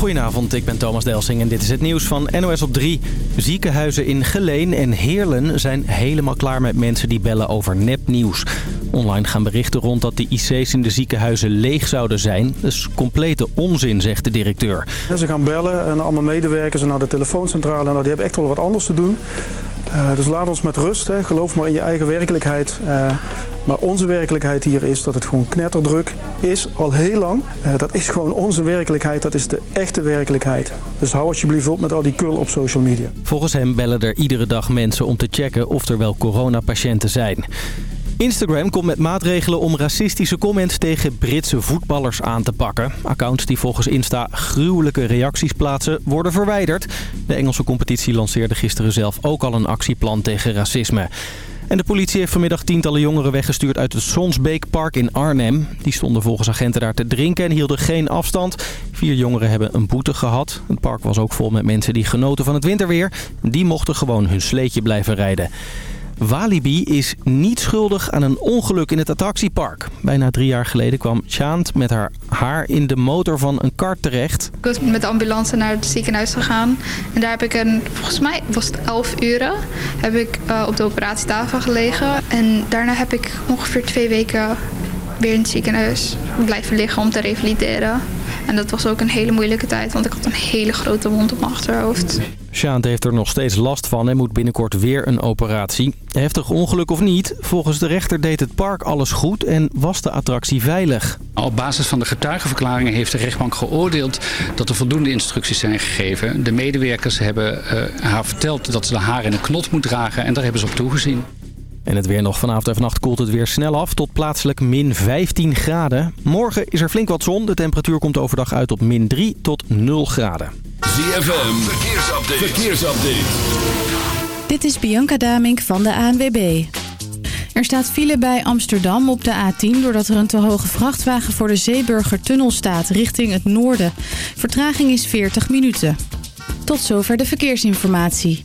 Goedenavond, ik ben Thomas Delsing en dit is het nieuws van NOS op 3. Ziekenhuizen in Geleen en Heerlen zijn helemaal klaar met mensen die bellen over nepnieuws. Online gaan berichten rond dat de IC's in de ziekenhuizen leeg zouden zijn. Dat is complete onzin, zegt de directeur. Ze gaan bellen en allemaal medewerkers naar de telefooncentrale. Nou, die hebben echt wel wat anders te doen. Uh, dus laat ons met rust. Hè. Geloof maar in je eigen werkelijkheid. Uh, maar onze werkelijkheid hier is dat het gewoon knetterdruk is, al heel lang. Uh, dat is gewoon onze werkelijkheid, dat is de echte werkelijkheid. Dus hou alsjeblieft op met al die kul op social media. Volgens hem bellen er iedere dag mensen om te checken of er wel coronapatiënten zijn. Instagram komt met maatregelen om racistische comments tegen Britse voetballers aan te pakken. Accounts die volgens Insta gruwelijke reacties plaatsen worden verwijderd. De Engelse competitie lanceerde gisteren zelf ook al een actieplan tegen racisme. En de politie heeft vanmiddag tientallen jongeren weggestuurd uit het Sonsbeekpark in Arnhem. Die stonden volgens agenten daar te drinken en hielden geen afstand. Vier jongeren hebben een boete gehad. Het park was ook vol met mensen die genoten van het winterweer. Die mochten gewoon hun sleetje blijven rijden. Walibi is niet schuldig aan een ongeluk in het attractiepark. Bijna drie jaar geleden kwam Chant met haar haar in de motor van een kar terecht. Ik was met de ambulance naar het ziekenhuis gegaan. En daar heb ik een, volgens mij was het 11 uren, heb ik uh, op de operatietafel gelegen. En daarna heb ik ongeveer twee weken weer in het ziekenhuis blijven liggen om te revalideren. En dat was ook een hele moeilijke tijd, want ik had een hele grote wond op mijn achterhoofd. Sjaant heeft er nog steeds last van en moet binnenkort weer een operatie. Heftig ongeluk of niet, volgens de rechter deed het park alles goed en was de attractie veilig. Op basis van de getuigenverklaringen heeft de rechtbank geoordeeld dat er voldoende instructies zijn gegeven. De medewerkers hebben uh, haar verteld dat ze de haar in een knot moet dragen en daar hebben ze op toegezien. En het weer nog vanavond en vannacht koelt het weer snel af tot plaatselijk min 15 graden. Morgen is er flink wat zon. De temperatuur komt overdag uit op min 3 tot 0 graden. ZFM, verkeersupdate. verkeersupdate. Dit is Bianca Damink van de ANWB. Er staat file bij Amsterdam op de A10 doordat er een te hoge vrachtwagen voor de Zeeburgertunnel staat richting het noorden. Vertraging is 40 minuten. Tot zover de verkeersinformatie.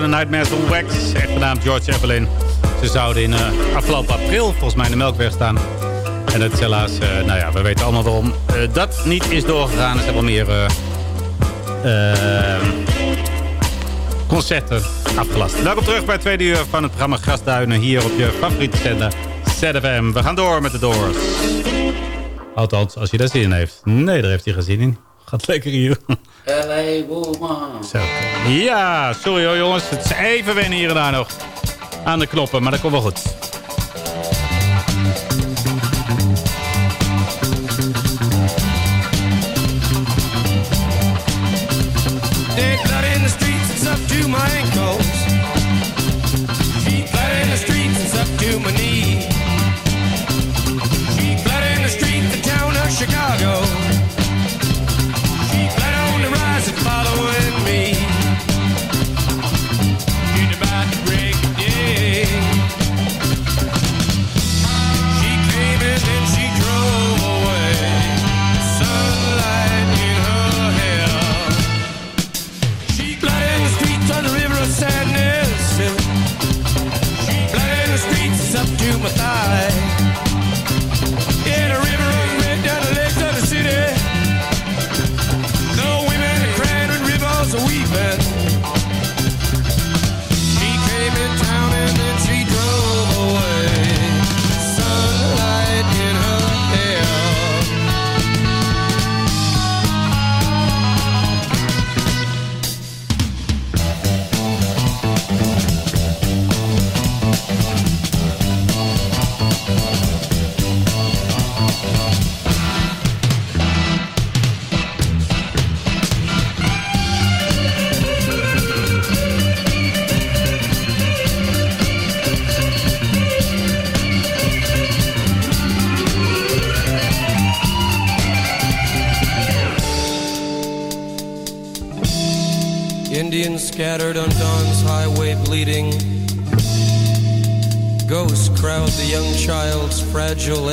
van de Nightmares on Wax. Echt genaamd George Evelyn. Ze zouden in eh, afgelopen april volgens mij in de Melkweg staan. En dat is helaas, eh, nou ja, we weten allemaal waarom eh, dat niet is doorgegaan. Er zijn wel meer concerten afgelast. Welkom terug bij het tweede uur van het programma Grasduinen hier op je favoriete zender ZFM. We gaan door met de Doors. Althans, als je daar zin in heeft. Nee, daar heeft hij geen zin in. Gaat lekker hier. Ja, sorry hoor jongens. Het is even wennen hier en daar nog. Aan de knoppen, maar dat komt wel goed.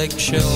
like show.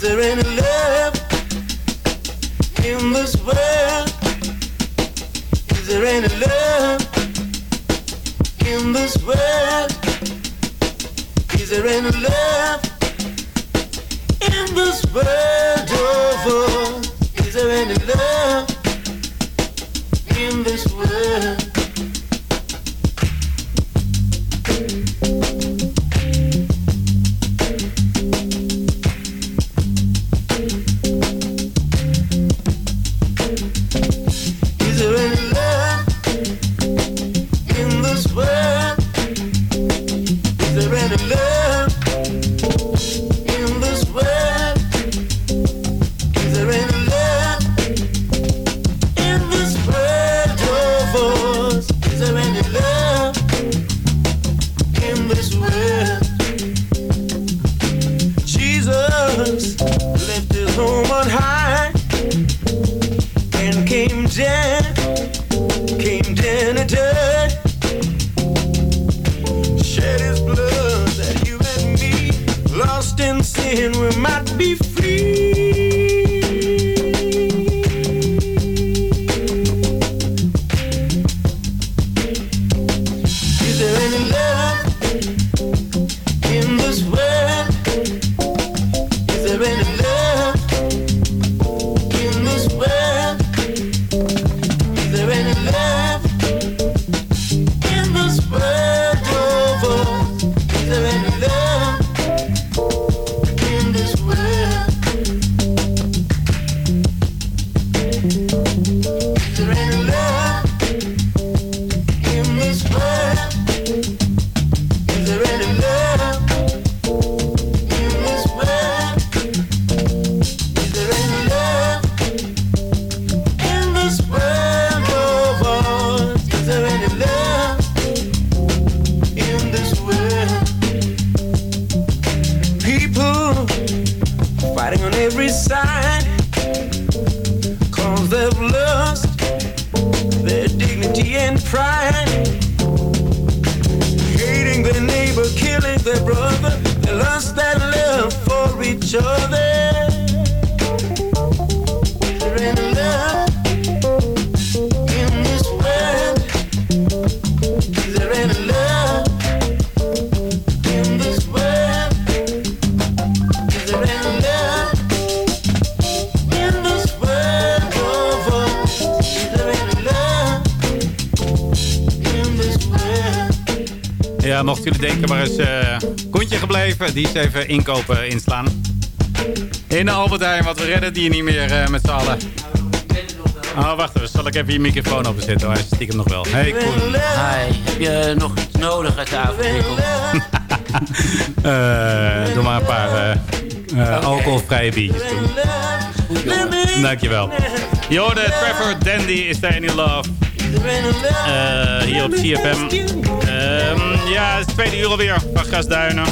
Is there any love in this world? Is there any love in this world? Is there any love in this world? Jullie denken, waar is eh Koentje gebleven? Die is even inkopen inslaan. In de Albert Heijn, want we redden die niet meer eh, met z'n allen. Oh, wacht even. Zal ik even je microfoon openzetten? Hij is stiekem nog wel. Hey, Koen. Hi, heb je nog iets nodig uit de avondwinkel? Eh, doe maar een paar alcoholvrije biertjes doen. Dankjewel. Trevor Dandy, Is There Any Love? Hier op CFM. Ehm, ja, het tweede uur alweer van Gasduinen.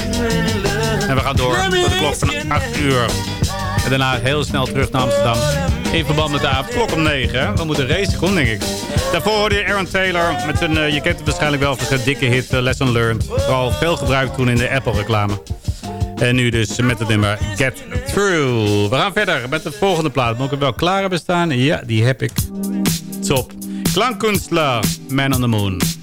En we gaan door tot de klok van 8 uur. En daarna heel snel terug naar Amsterdam. In verband met de avondklok om 9. We moeten racen, kom denk ik. Daarvoor hoorde je Aaron Taylor met zijn, eh, je kent het waarschijnlijk wel van zijn dikke hit eh, Lesson Learned. Vooral veel gebruikt toen in de Apple reclame. En nu dus met het nummer Get Through. We gaan verder met de volgende plaat. Moet ik hem wel klaar hebben staan? Ja, die heb ik. Top. Klankkunstler, Man on the Moon.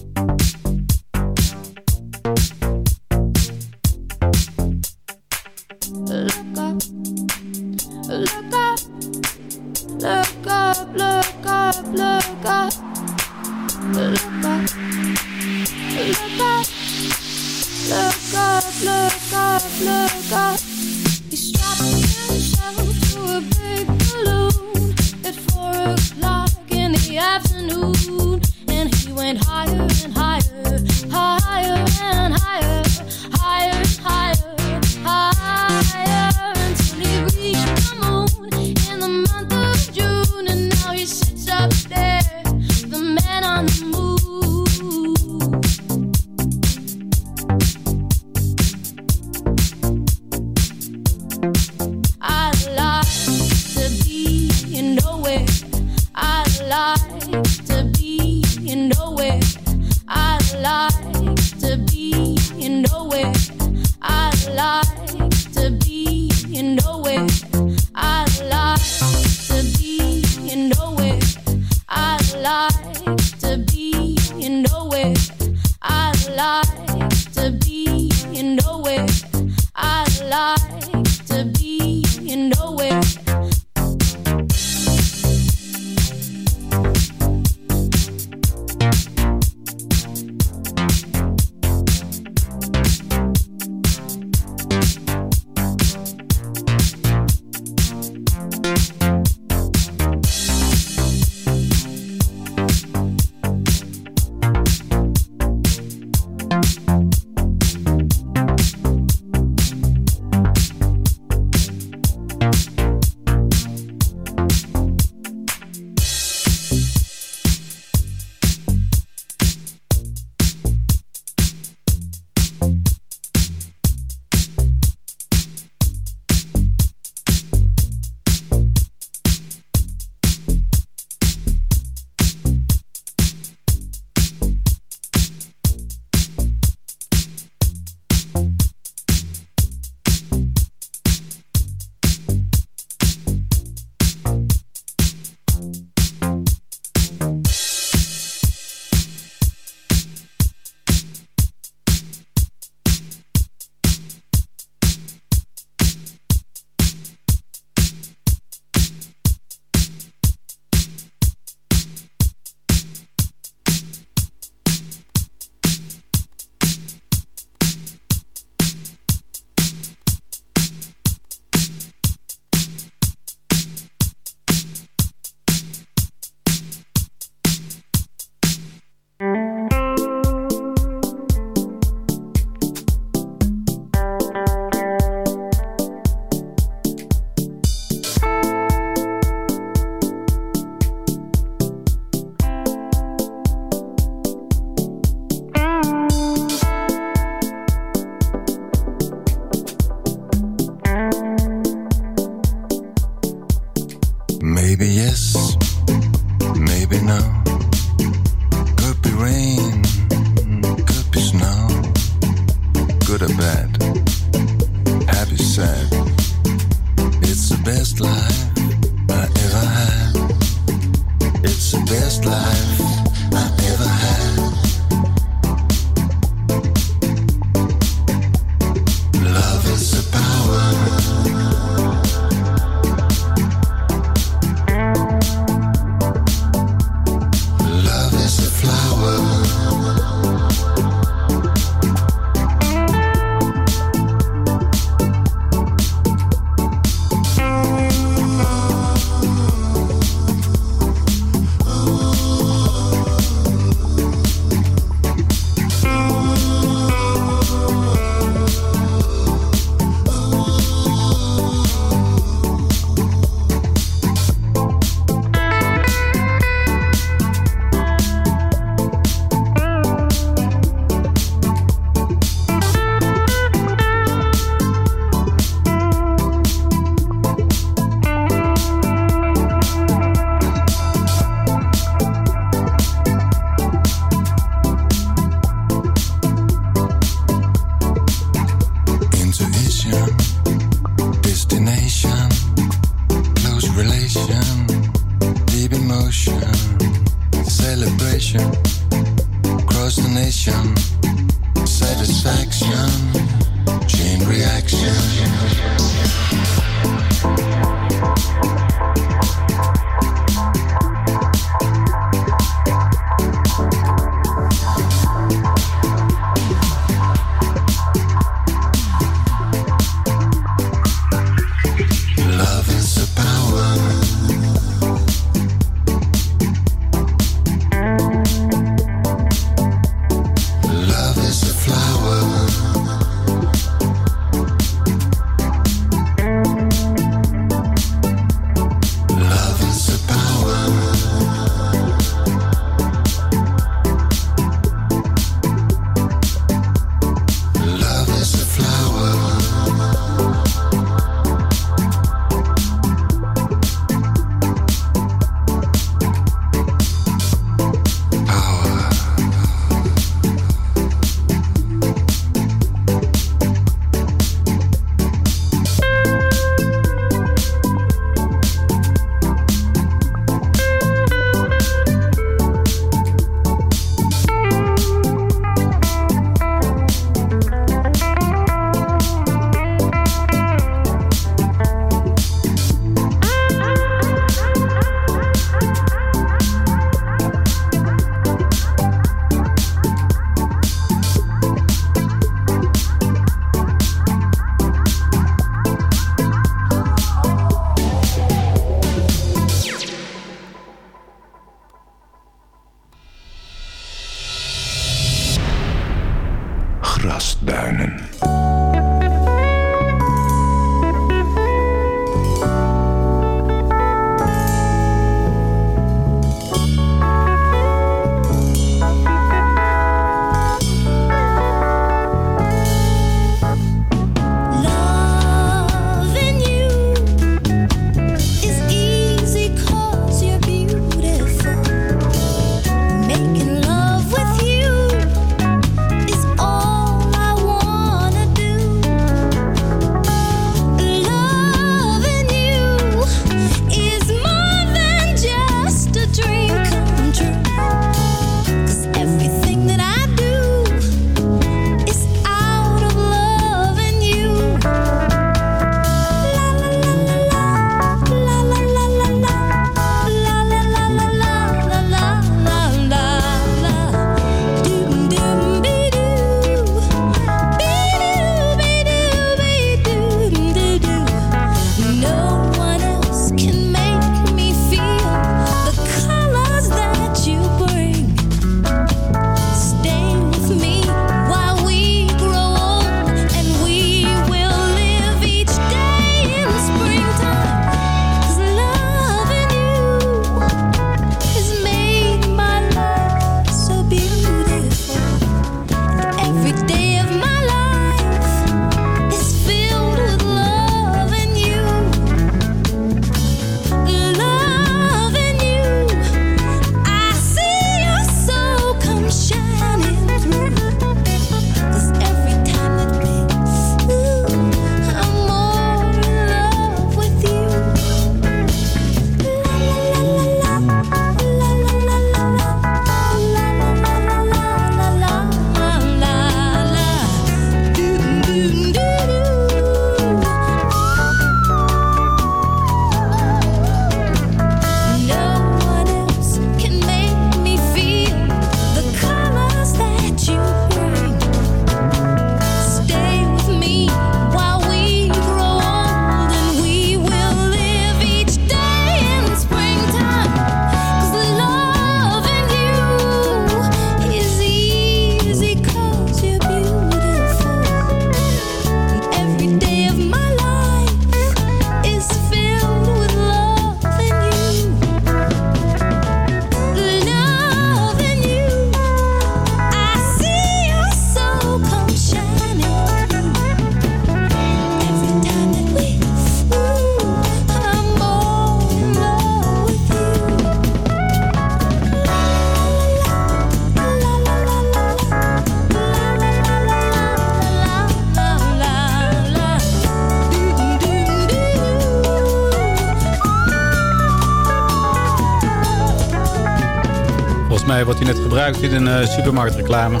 Wordt hij net gebruikt in een eh, supermarktreclame.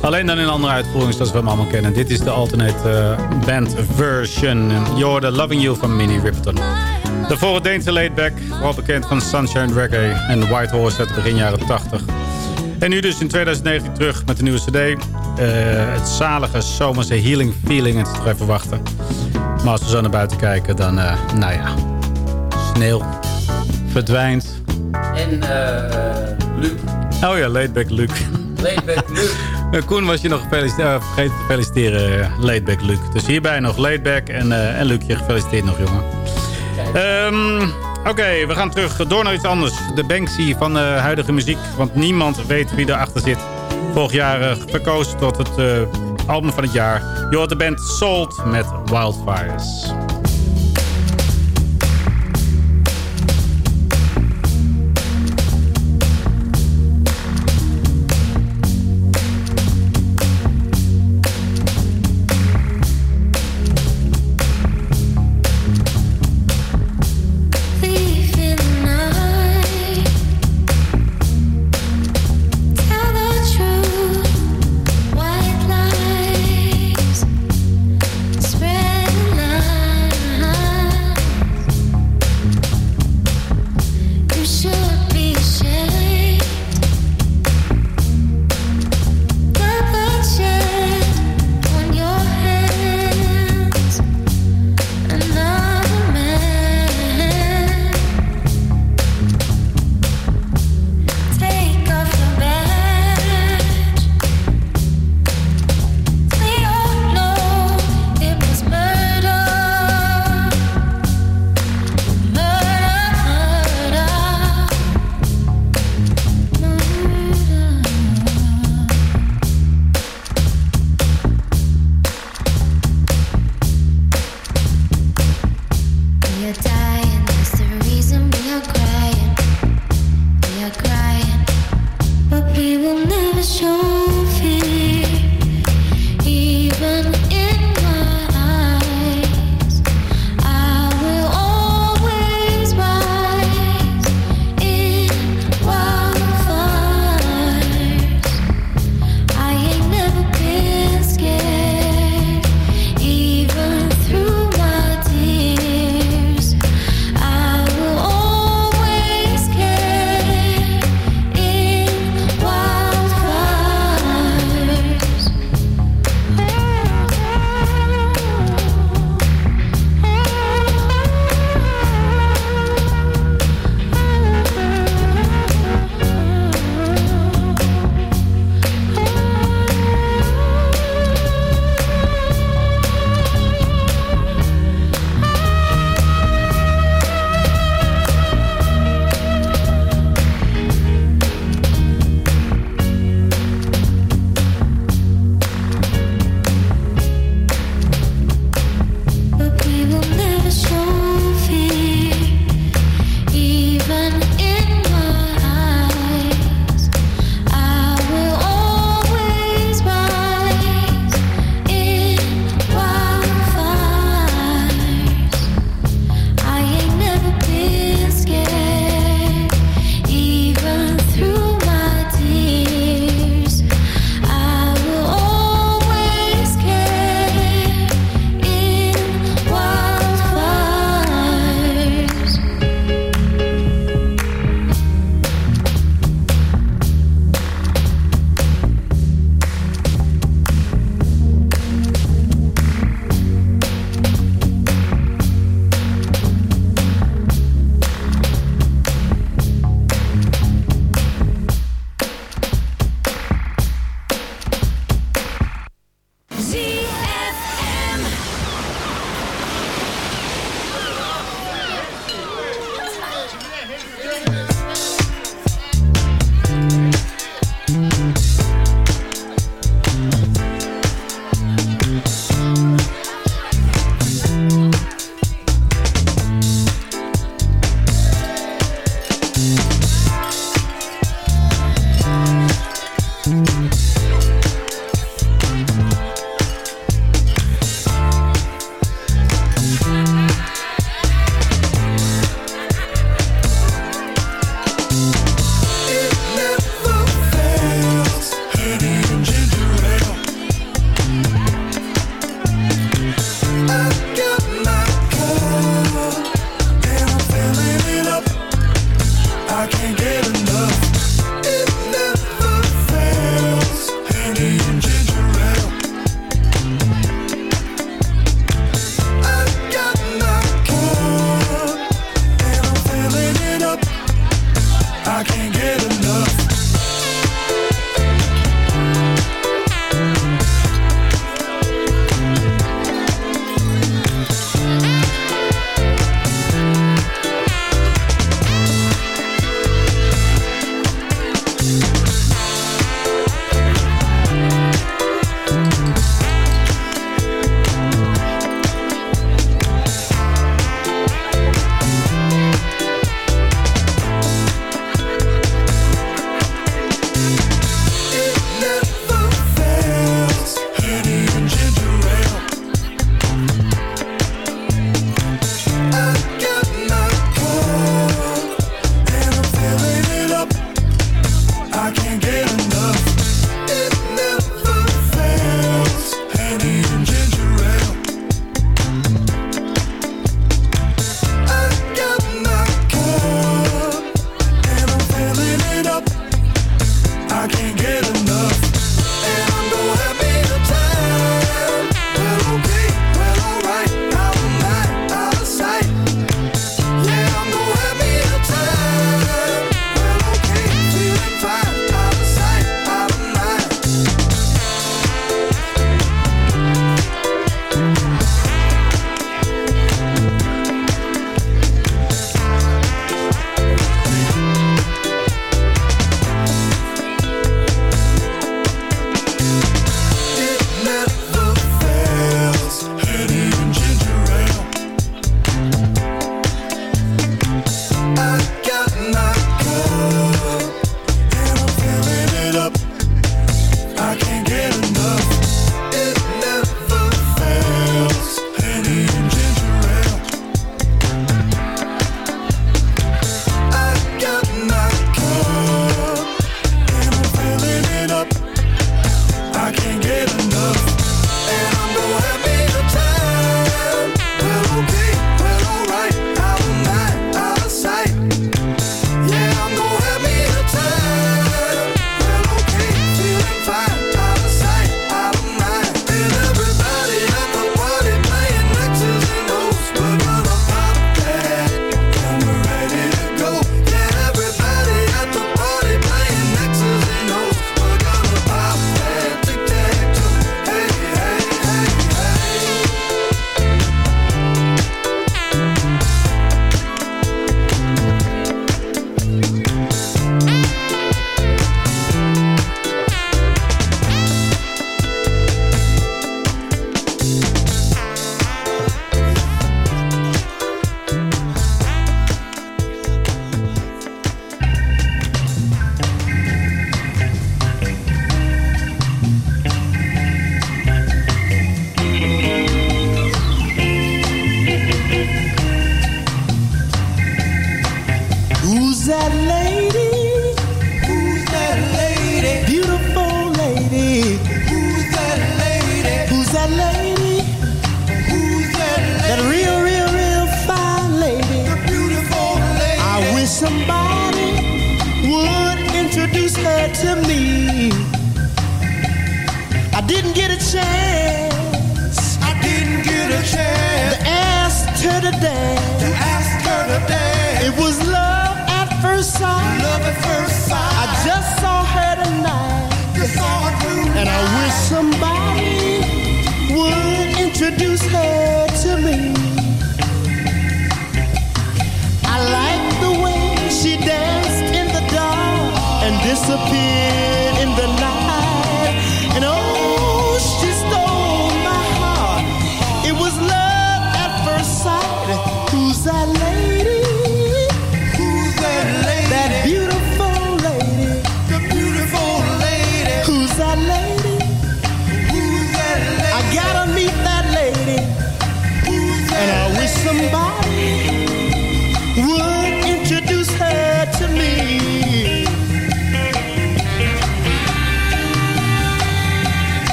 Alleen dan in andere uitvoering, zoals we hem allemaal kennen. Dit is de alternate eh, band version. You're the Loving You van Minnie Riperton. Daarvoor het Deense laidback, vooral bekend van Sunshine Reggae en White Horse uit begin jaren 80. En nu dus in 2019 terug met de nieuwe cd. Eh, het zalige zomerse healing feeling. Het is nog even wachten. Maar als we zo naar buiten kijken, dan, nou ja, sneeuw verdwijnt. En eh Luc. Oh ja, laidback Luc. Laidback Luc. Koen was je nog eh, vergeten te feliciteren, eh, laidback Luc. Dus hierbij nog laidback en, eh en Luc, je gefeliciteerd nog, jongen. Ehm, Oké, we gaan terug door naar iets anders. De Banksy van de huidige muziek. Want niemand weet wie erachter zit. Vorig jaar verkozen tot het album van het jaar. Je hoort de band Salt met Wildfires.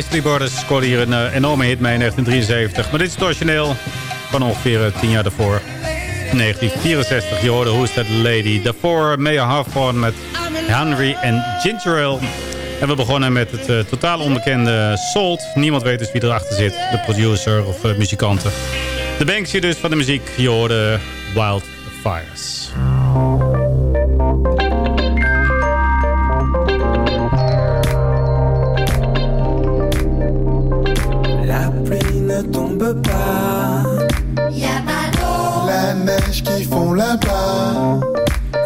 De Three Borders scoorde hier een eh, enorme hit mee in 1973. Maar dit is het origineel van ongeveer uh, tien jaar daarvoor. 1964, je hoorde Who's That Lady. Daarvoor Mayor Hawthorne met Henry en Ginger Ale. En we begonnen met het uh, totaal onbekende Salt. Niemand weet dus wie erachter zit. De producer of muzikanten. De Banksy dus van de muziek. Je hoorde Wildfires.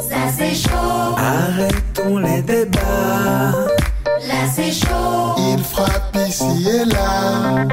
Ça c'est chaud. Arrêtons les débats. Là c'est chaud. Il frappe ici et là.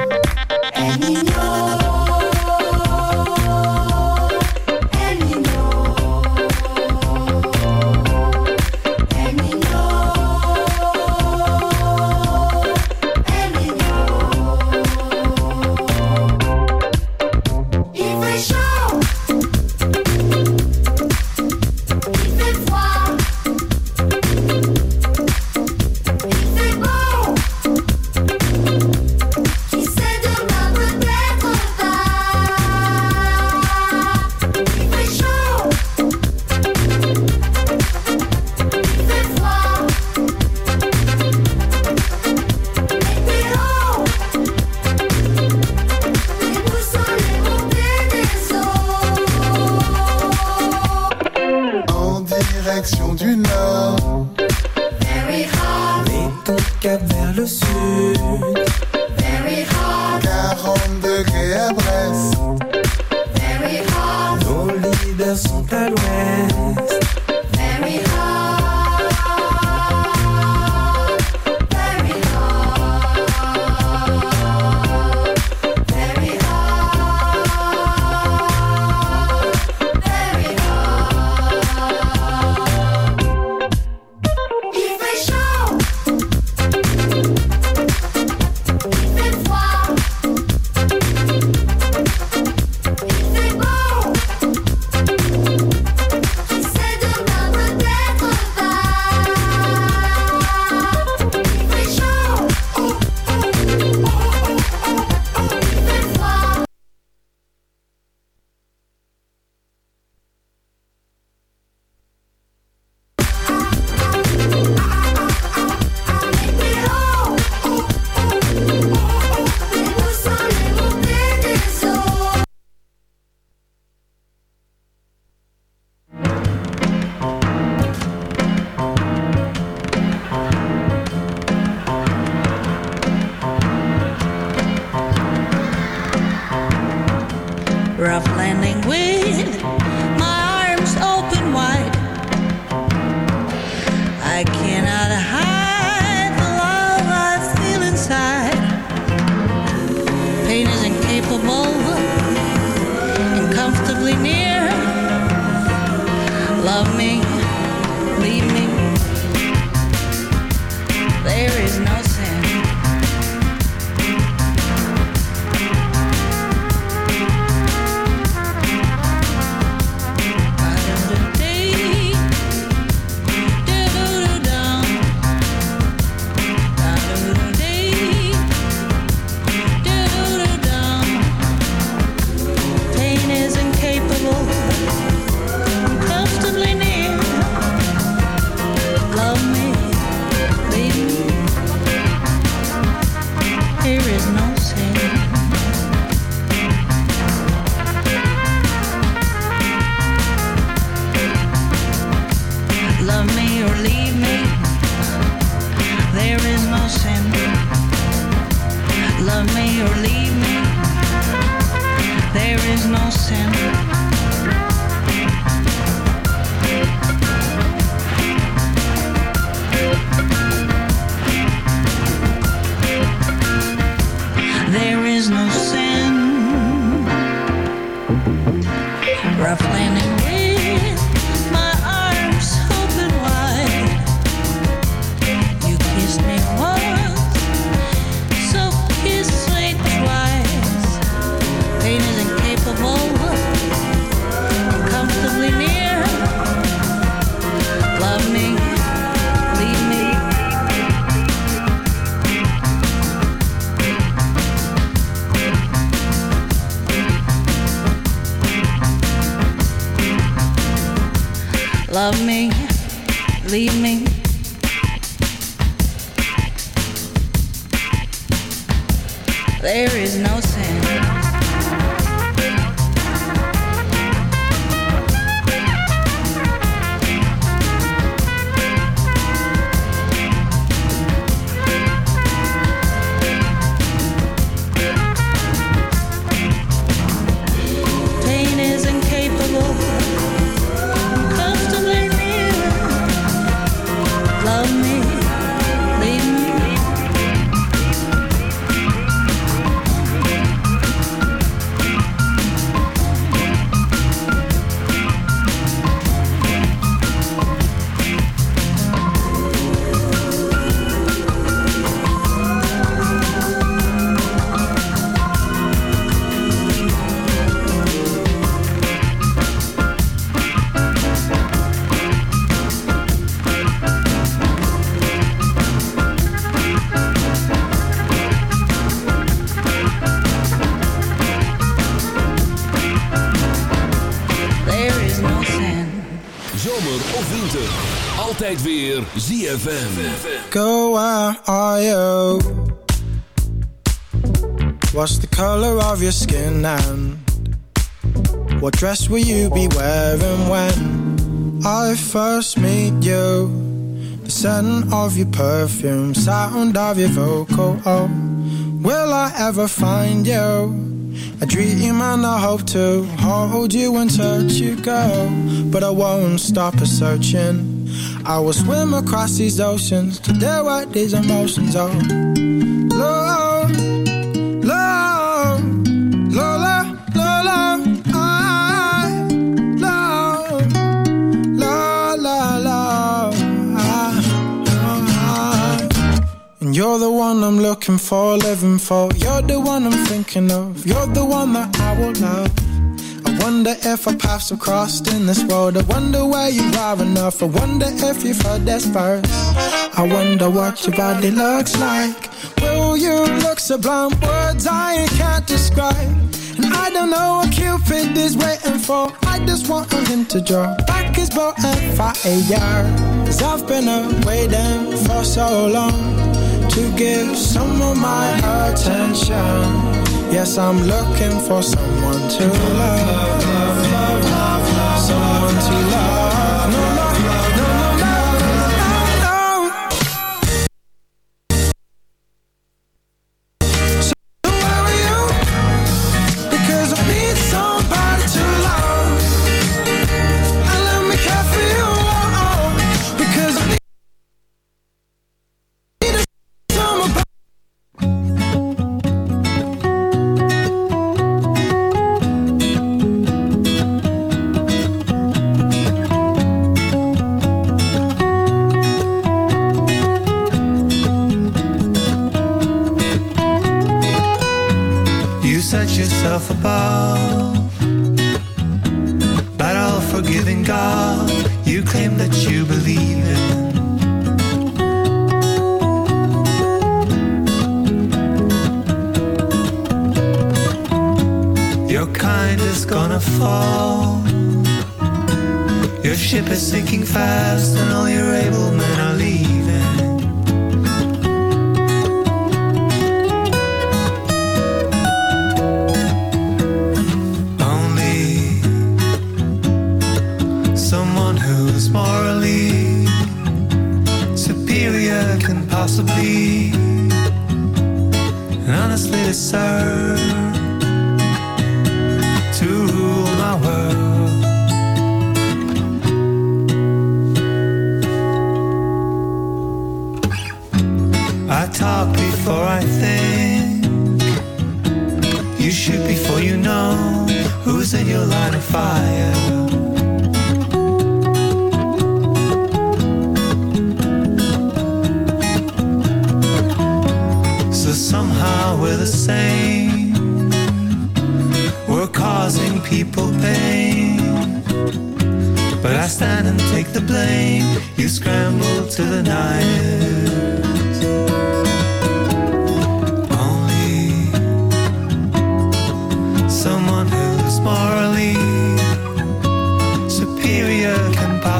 Zomer of winter. Altijd weer ZFM. Go, where are you? What's the color of your skin and what dress will you be wearing when I first meet you? The scent of your perfume, sound of your vocal. Oh, will I ever find you? I dream and I hope to hold you and touch you, girl. But I won't stop a searching. I will swim across these oceans to deal with these emotions. Oh, Lord, you're the one I'm looking for, living for. You're the one I'm thinking of. You're the one that I will love. I wonder if our paths have crossed in this world. I wonder where you are enough. I wonder if you've heard this verse. I wonder what your body looks like. Will you look sublime? Words I can't describe. And I don't know what Cupid is waiting for. I just want him to draw back his bow and fire. Cause I've been waiting for so long to give some of my attention. Yes, I'm looking for someone to love.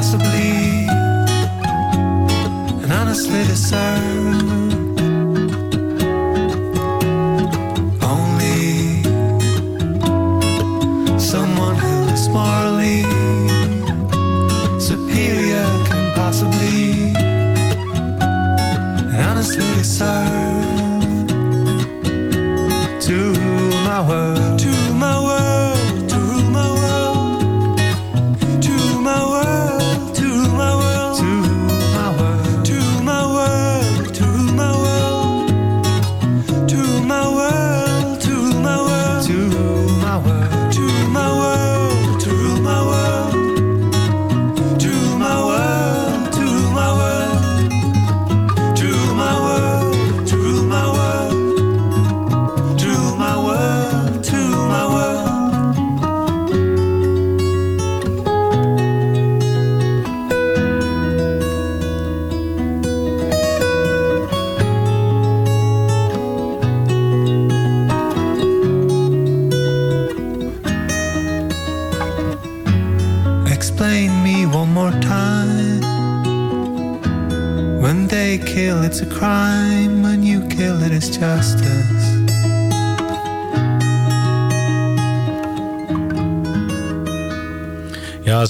Possibly. And honestly deserve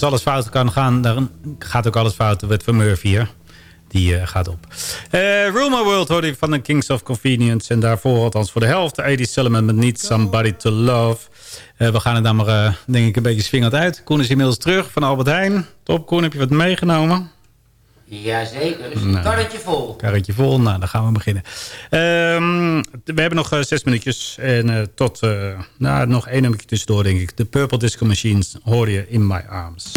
alles fout kan gaan, dan gaat ook alles fout. Met Van Murphy hier. Die eh, gaat op. Uh, My World hoorde je van de Kings of Convenience. En daarvoor, althans voor de helft, 80 Solomon met Need Somebody to Love. Eh, we gaan er dan maar, denk ik, een beetje swingend uit. Koen is inmiddels terug van Albert Heijn. Top, Koen, heb je wat meegenomen? Jazeker, dus een Nou. karretje vol. Karretje vol, nou, dan gaan we beginnen. Ehm, we hebben nog eh, zes minuutjes. En eh, tot, eh, nou, nog één nummertje tussendoor, denk ik. De Purple Disco Machines hoor je in my arms.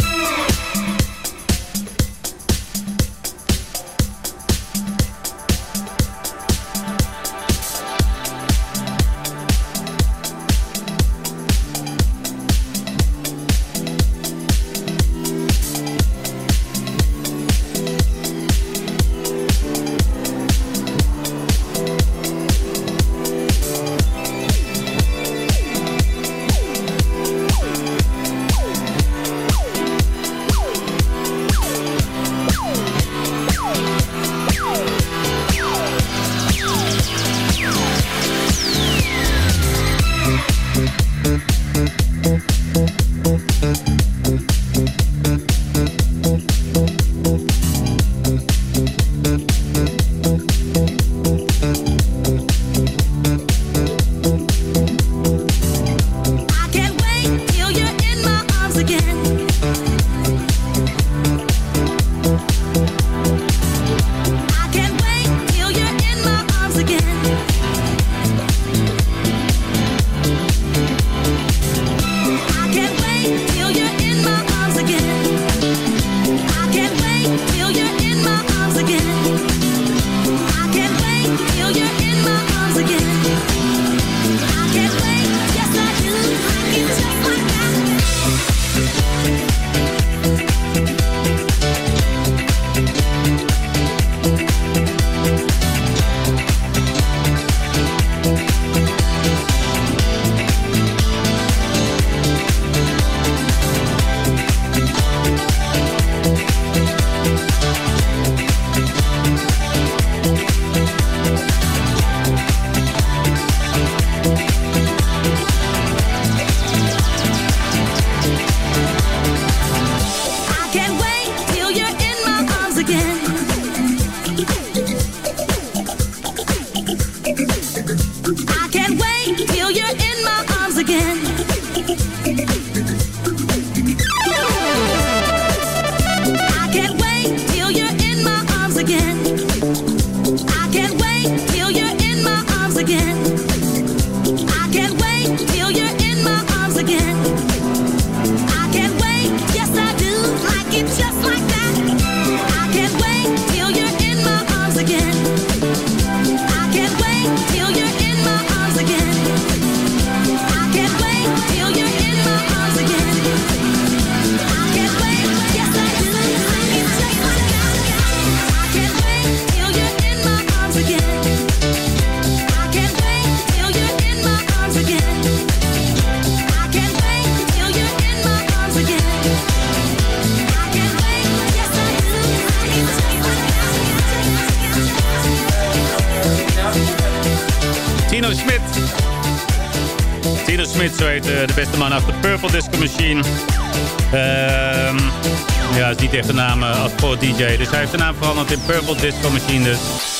Veranderd in Purple Disco Machine. Dus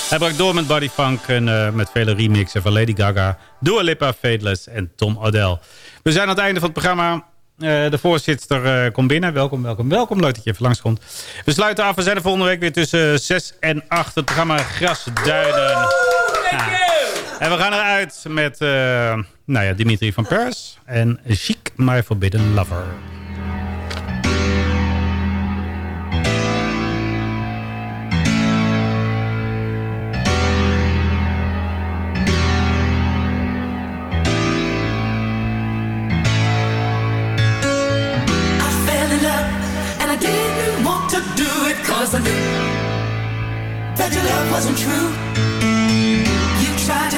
hij brak door met Body Funk en eh, met vele remixen van Lady Gaga, Dua Lipa, Fateless en Tom Odell. We zijn aan het einde van het programma. Eh, de voorzitter eh, komt binnen. Welkom, welkom, welkom. Leuk dat je even langskomt. We sluiten af. We zijn er volgende week weer tussen 6 en 8. Het programma Grasduinen. Ja. En we gaan eruit met nou ja, Dimitri van Pers en Chic, My Forbidden Lover. That your love wasn't true. You tried to